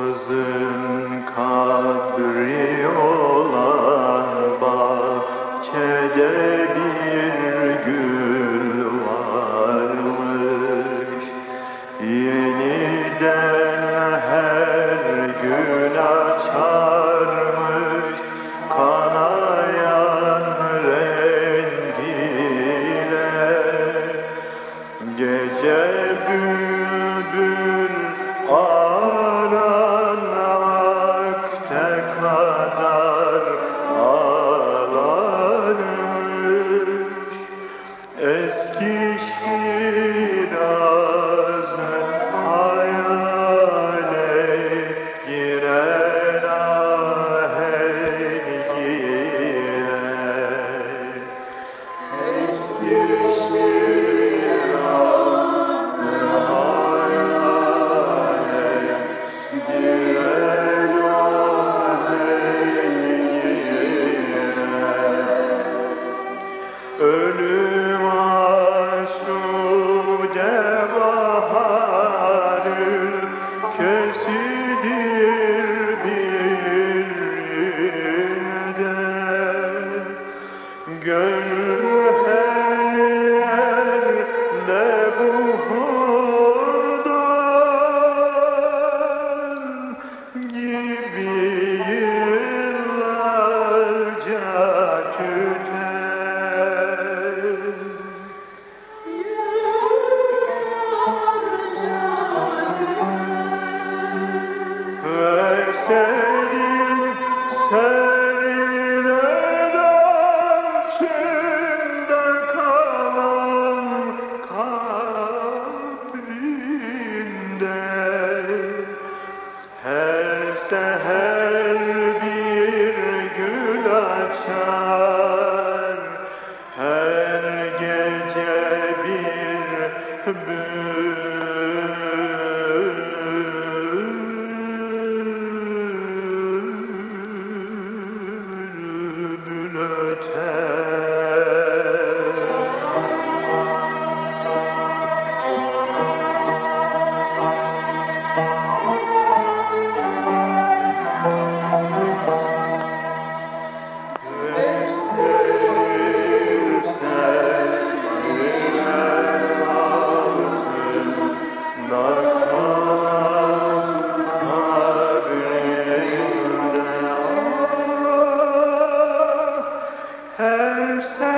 opposite. Krishna. Gönül her seher bir gül açar understand.